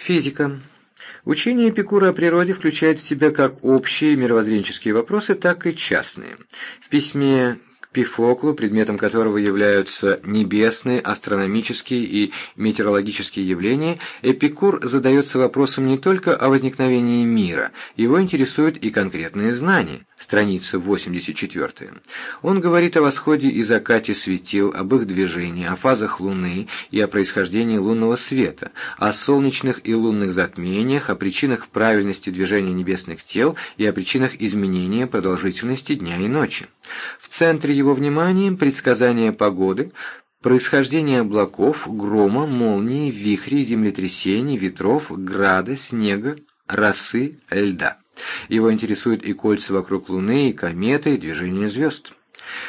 Физика. Учение Эпикура о природе включает в себя как общие мировоззренческие вопросы, так и частные. В письме Пифоклу, предметом которого являются небесные, астрономические и метеорологические явления, Эпикур задается вопросом не только о возникновении мира, его интересуют и конкретные знания. Страница 84. Он говорит о восходе и закате светил, об их движении, о фазах Луны и о происхождении лунного света, о солнечных и лунных затмениях, о причинах правильности движения небесных тел и о причинах изменения продолжительности дня и ночи. В центре его внимания предсказания погоды, происхождение облаков, грома, молнии, вихрей, землетрясений, ветров, града, снега, росы, льда. Его интересуют и кольца вокруг Луны, и кометы, и движение звезд.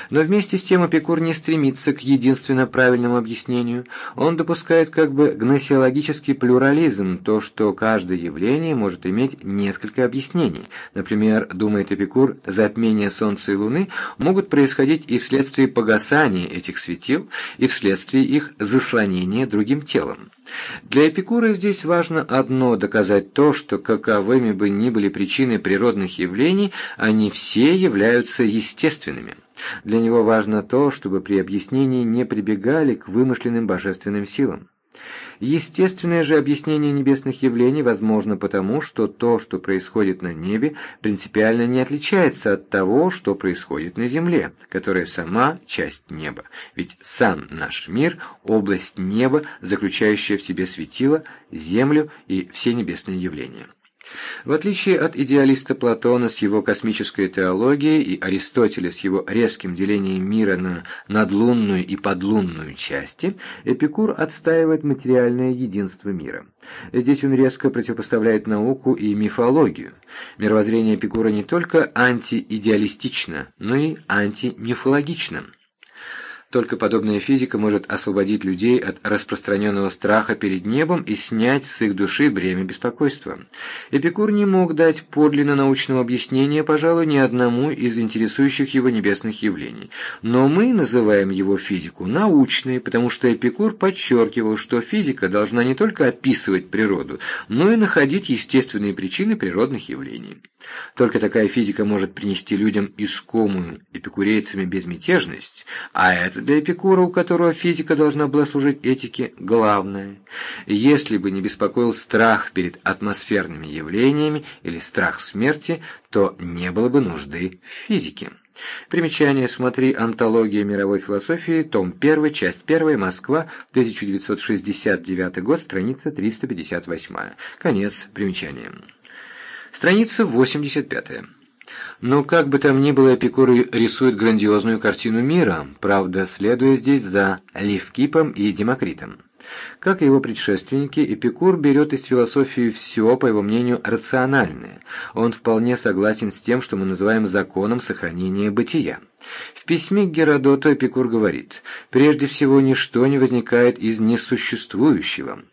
Но вместе с тем Эпикур не стремится к единственно правильному объяснению. Он допускает как бы гносеологический плюрализм, то, что каждое явление может иметь несколько объяснений. Например, думает Эпикур, затмения Солнца и Луны могут происходить и вследствие погасания этих светил, и вследствие их заслонения другим телом. Для Эпикура здесь важно одно – доказать то, что каковыми бы ни были причины природных явлений, они все являются естественными. Для него важно то, чтобы при объяснении не прибегали к вымышленным божественным силам. Естественное же объяснение небесных явлений возможно потому, что то, что происходит на небе, принципиально не отличается от того, что происходит на земле, которая сама часть неба. Ведь сам наш мир – область неба, заключающая в себе светило, землю и все небесные явления. В отличие от идеалиста Платона с его космической теологией и Аристотеля с его резким делением мира на надлунную и подлунную части, Эпикур отстаивает материальное единство мира. Здесь он резко противопоставляет науку и мифологию. Мировоззрение Эпикура не только антиидеалистично, но и антимифологично. Только подобная физика может освободить людей от распространенного страха перед небом и снять с их души бремя беспокойства. Эпикур не мог дать подлинно научного объяснения, пожалуй, ни одному из интересующих его небесных явлений. Но мы называем его физику научной, потому что Эпикур подчеркивал, что физика должна не только описывать природу, но и находить естественные причины природных явлений. Только такая физика может принести людям искомую эпикурейцами безмятежность, а это для Эпикура, у которого физика должна была служить этике, главное. Если бы не беспокоил страх перед атмосферными явлениями или страх смерти, то не было бы нужды в физике. Примечание «Смотри. Антология мировой философии», том 1, часть 1, Москва, 1969 год, страница 358. Конец примечания. Страница 85. Но как бы там ни было, Эпикур рисует грандиозную картину мира, правда, следуя здесь за Левкипом и Демокритом. Как и его предшественники, Эпикур берет из философии все, по его мнению, рациональное. Он вполне согласен с тем, что мы называем законом сохранения бытия. В письме к Геродоту Эпикур говорит, «Прежде всего, ничто не возникает из несуществующего».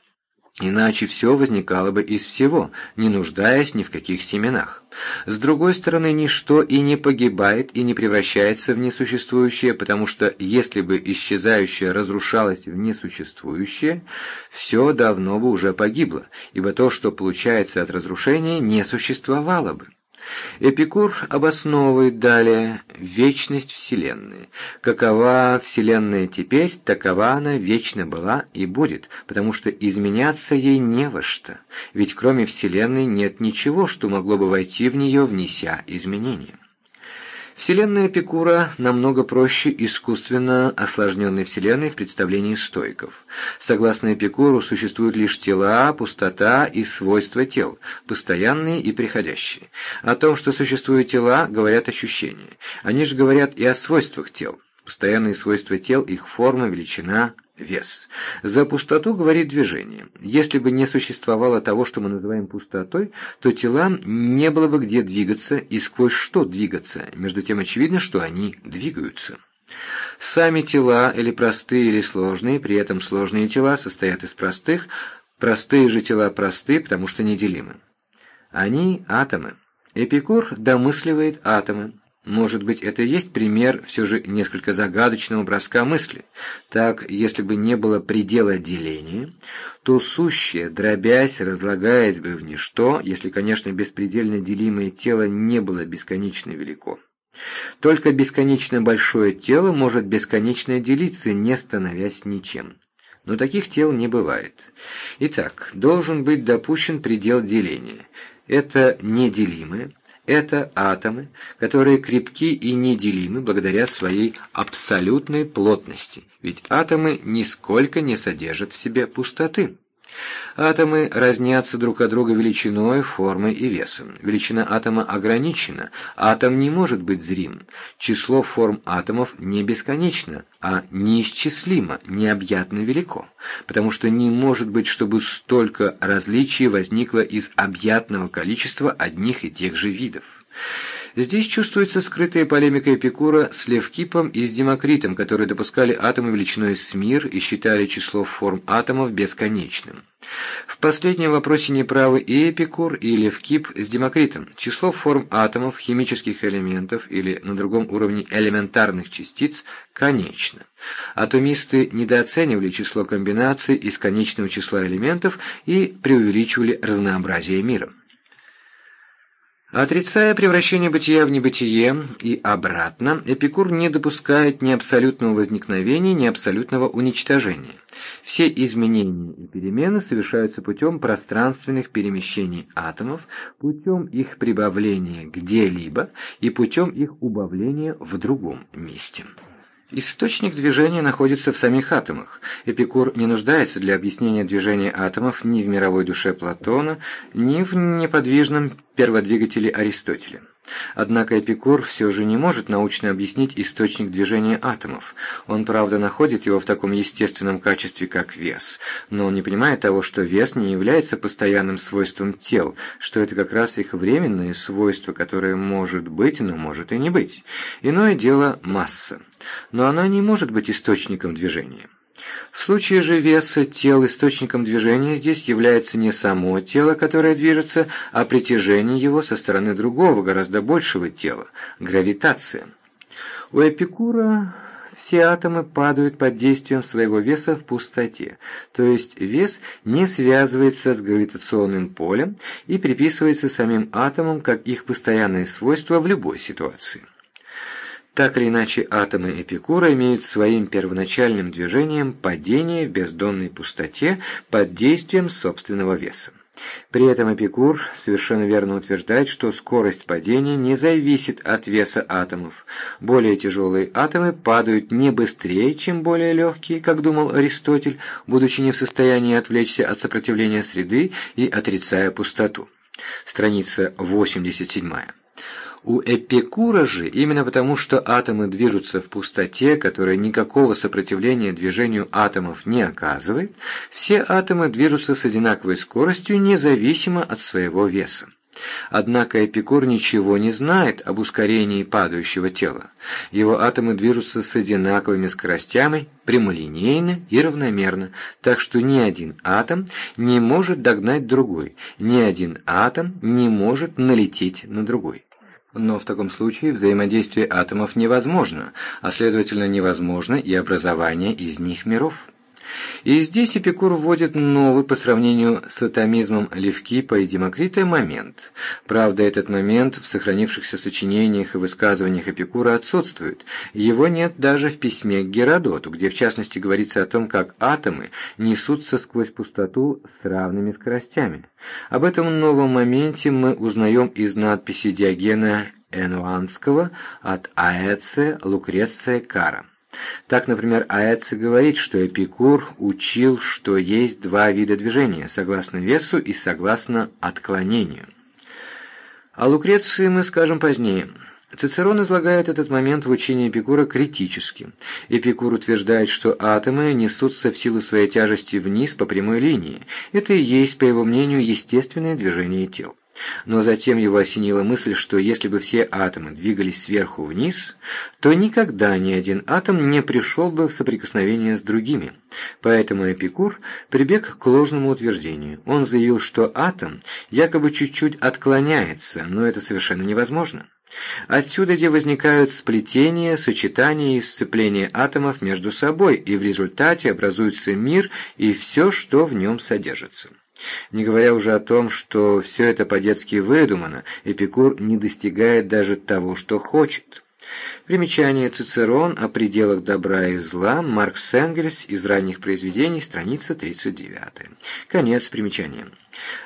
Иначе все возникало бы из всего, не нуждаясь ни в каких семенах. С другой стороны, ничто и не погибает, и не превращается в несуществующее, потому что если бы исчезающее разрушалось в несуществующее, все давно бы уже погибло, ибо то, что получается от разрушения, не существовало бы. Эпикур обосновывает далее вечность Вселенной. Какова Вселенная теперь, такова она вечно была и будет, потому что изменяться ей не во что, ведь кроме Вселенной нет ничего, что могло бы войти в нее, внеся изменения. Вселенная Эпикура намного проще искусственно осложненной Вселенной в представлении стоиков. Согласно Эпикуру, существуют лишь тела, пустота и свойства тел, постоянные и приходящие. О том, что существуют тела, говорят ощущения. Они же говорят и о свойствах тел. Постоянные свойства тел, их форма, величина, вес. За пустоту говорит движение. Если бы не существовало того, что мы называем пустотой, то телам не было бы где двигаться и сквозь что двигаться, между тем очевидно, что они двигаются. Сами тела, или простые, или сложные, при этом сложные тела состоят из простых, простые же тела просты, потому что неделимы. Они – атомы. Эпикур домысливает атомы. Может быть, это и есть пример все же несколько загадочного броска мысли. Так, если бы не было предела деления, то сущее, дробясь, разлагаясь бы в ничто, если, конечно, беспредельно делимое тело не было бесконечно велико. Только бесконечно большое тело может бесконечно делиться, не становясь ничем. Но таких тел не бывает. Итак, должен быть допущен предел деления. Это неделимое, это атомы, которые крепки и неделимы благодаря своей абсолютной плотности, ведь атомы нисколько не содержат в себе пустоты. Атомы разнятся друг от друга величиной, формой и весом. Величина атома ограничена, атом не может быть зрим. Число форм атомов не бесконечно, а неисчислимо, необъятно велико, потому что не может быть, чтобы столько различий возникло из объятного количества одних и тех же видов. Здесь чувствуется скрытая полемика Эпикура с Левкипом и с Демокритом, которые допускали атомы величиной с мир и считали число форм атомов бесконечным. В последнем вопросе неправы и Эпикур, и Левкип с Демокритом. Число форм атомов, химических элементов или на другом уровне элементарных частиц конечно. Атомисты недооценивали число комбинаций из конечного числа элементов и преувеличивали разнообразие мира. Отрицая превращение бытия в небытие и обратно, Эпикур не допускает ни абсолютного возникновения, ни абсолютного уничтожения. Все изменения и перемены совершаются путем пространственных перемещений атомов, путем их прибавления где-либо и путем их убавления в другом месте. Источник движения находится в самих атомах. Эпикур не нуждается для объяснения движения атомов ни в мировой душе Платона, ни в неподвижном перводвигателе Аристотеля. Однако Эпикур все же не может научно объяснить источник движения атомов. Он, правда, находит его в таком естественном качестве, как вес, но он не понимает того, что вес не является постоянным свойством тел, что это как раз их временное свойство, которое может быть, но может и не быть. Иное дело – масса. Но она не может быть источником движения. В случае же веса тел источником движения здесь является не само тело, которое движется, а притяжение его со стороны другого, гораздо большего тела – гравитация. У Эпикура все атомы падают под действием своего веса в пустоте, то есть вес не связывается с гравитационным полем и приписывается самим атомам как их постоянное свойство в любой ситуации. Так или иначе, атомы Эпикура имеют своим первоначальным движением падение в бездонной пустоте под действием собственного веса. При этом Эпикур совершенно верно утверждает, что скорость падения не зависит от веса атомов. Более тяжелые атомы падают не быстрее, чем более легкие, как думал Аристотель, будучи не в состоянии отвлечься от сопротивления среды и отрицая пустоту. Страница 87. У Эпикура же, именно потому что атомы движутся в пустоте, которая никакого сопротивления движению атомов не оказывает, все атомы движутся с одинаковой скоростью независимо от своего веса. Однако Эпикур ничего не знает об ускорении падающего тела. Его атомы движутся с одинаковыми скоростями, прямолинейно и равномерно, так что ни один атом не может догнать другой, ни один атом не может налететь на другой. Но в таком случае взаимодействие атомов невозможно, а следовательно невозможно и образование из них миров. И здесь Эпикур вводит новый по сравнению с атомизмом Левкипа и Демокрита момент. Правда, этот момент в сохранившихся сочинениях и высказываниях Эпикура отсутствует. Его нет даже в письме к Геродоту, где в частности говорится о том, как атомы несутся сквозь пустоту с равными скоростями. Об этом новом моменте мы узнаем из надписи Диогена Энуанского от Аэция Лукреция Кара. Так, например, Аэци говорит, что Эпикур учил, что есть два вида движения, согласно весу и согласно отклонению. О Лукреции мы скажем позднее. Цицерон излагает этот момент в учении Эпикура критически. Эпикур утверждает, что атомы несутся в силу своей тяжести вниз по прямой линии. Это и есть, по его мнению, естественное движение тел. Но затем его осенила мысль, что если бы все атомы двигались сверху вниз, то никогда ни один атом не пришел бы в соприкосновение с другими. Поэтому Эпикур прибег к ложному утверждению. Он заявил, что атом якобы чуть-чуть отклоняется, но это совершенно невозможно. Отсюда где возникают сплетения, сочетания и сцепления атомов между собой, и в результате образуется мир и все, что в нем содержится. Не говоря уже о том, что все это по-детски выдумано, Эпикур не достигает даже того, что хочет. Примечание Цицерон о пределах добра и зла, Маркс Энгельс из ранних произведений, страница 39. Конец примечания.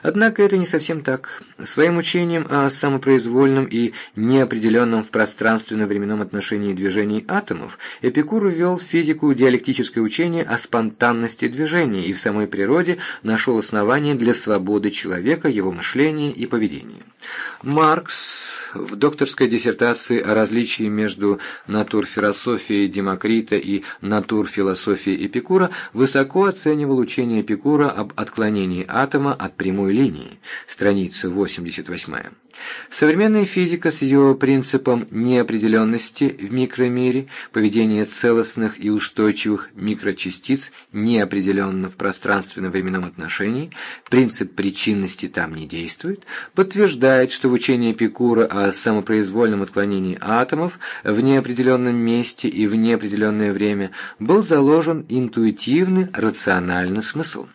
Однако это не совсем так. Своим учением о самопроизвольном и неопределенном в пространственно-временном отношении движении атомов Эпикур ввел в физику диалектическое учение о спонтанности движения и в самой природе нашел основание для свободы человека, его мышления и поведения. Маркс в докторской диссертации о различии между натурфилософией Демокрита и натурфилософией Эпикура высоко оценивал учение Эпикура об отклонении атома от прямой линии, страница 88. Современная физика с ее принципом неопределенности в микромире, поведение целостных и устойчивых микрочастиц неопределенно в пространственно-временном отношении, принцип причинности там не действует, подтверждает, что в учении Эпикура о самопроизвольном отклонении атомов в неопределенном месте и в неопределенное время был заложен интуитивный рациональный смысл.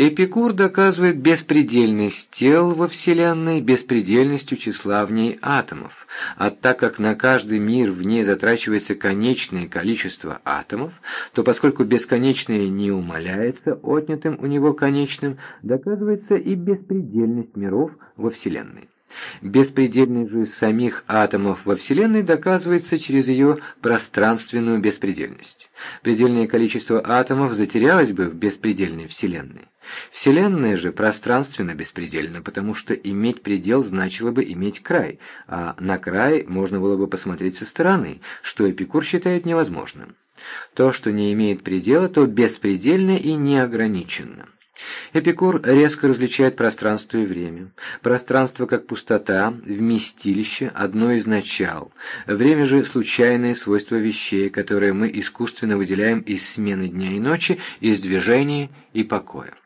Эпикур доказывает беспредельность тел во Вселенной беспредельностью числа в ней атомов, а так как на каждый мир в ней затрачивается конечное количество атомов, то поскольку бесконечное не умаляется отнятым у него конечным, доказывается и беспредельность миров во Вселенной. Беспредельность же самих атомов во Вселенной доказывается через ее пространственную беспредельность. Предельное количество атомов затерялось бы в беспредельной Вселенной. Вселенная же пространственно беспредельна, потому что иметь предел значило бы иметь край, а на край можно было бы посмотреть со стороны, что Эпикур считает невозможным. То, что не имеет предела, то беспредельно и неограниченно. Эпикур резко различает пространство и время. Пространство как пустота, вместилище, одно из начал. Время же случайное свойство вещей, которые мы искусственно выделяем из смены дня и ночи, из движения и покоя.